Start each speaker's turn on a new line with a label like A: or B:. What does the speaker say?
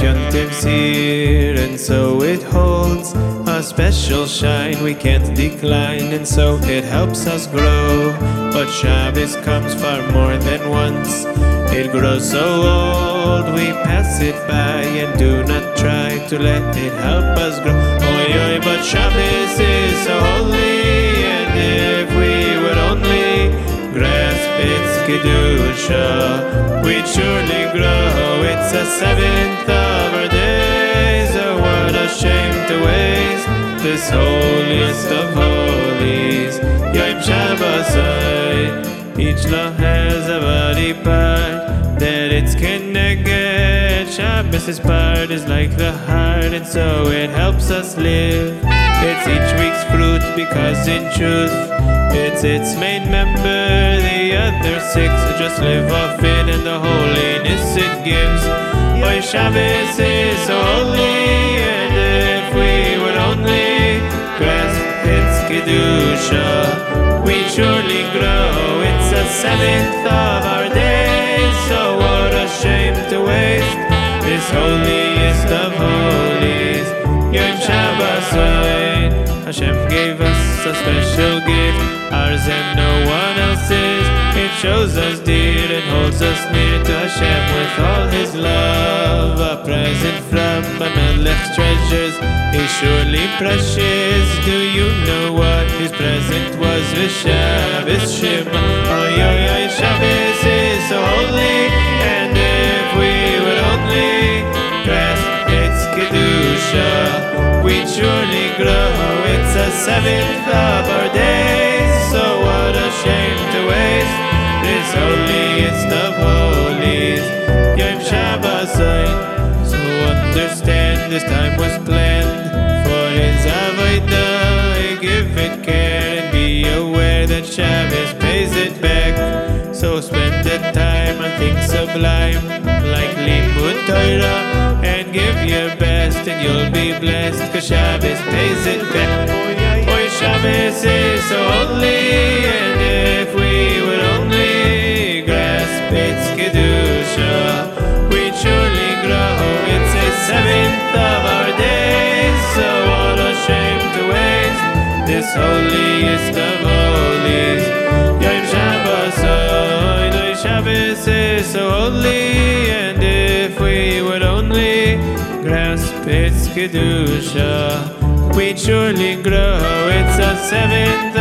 A: Yontiv's here, and so it holds a special shine we can't decline, and so it helps us grow. But Shabbos comes far more than once. It grows so old, we pass it by and do not try to let it help us grow. Kedusha, we'd surely grow. It's a seventh of our days. Oh, a shame to waste this holiest of holies. Yom Shabbos. Eh? Each law has a body part that it's connected. Shabbos' part is like the heart, and so it helps us live. It's each week's fruit because in truth, it's its main member. The other six just live off it and the holiness it gives. Why Shabbos is holy, and if we would only grasp its kedusha, we surely grow. It's the seventh of our days, so what a shame to waste this holiest of holies. Yom Shabbat Hashem gave us a special gift, ours and no one else's. Shows us dear and holds us near to Hashem with all His love. A present from a Melech's treasures is surely precious. Do you know what His present was? V'Shabbos Shema. Oy, oy, oy, Shabbos is so holy, and if we would only grasp its kedusha, we'd surely grow. It's a seventh of our days, of holies. Yom so understand this time was planned for. Give it care and be aware that Shabbos pays it back. So spend the time on things sublime like Limud Torah and give your best and you'll be blessed cause Shabbos and if we would only grasp its kedusha, we'd surely grow. It's a seventh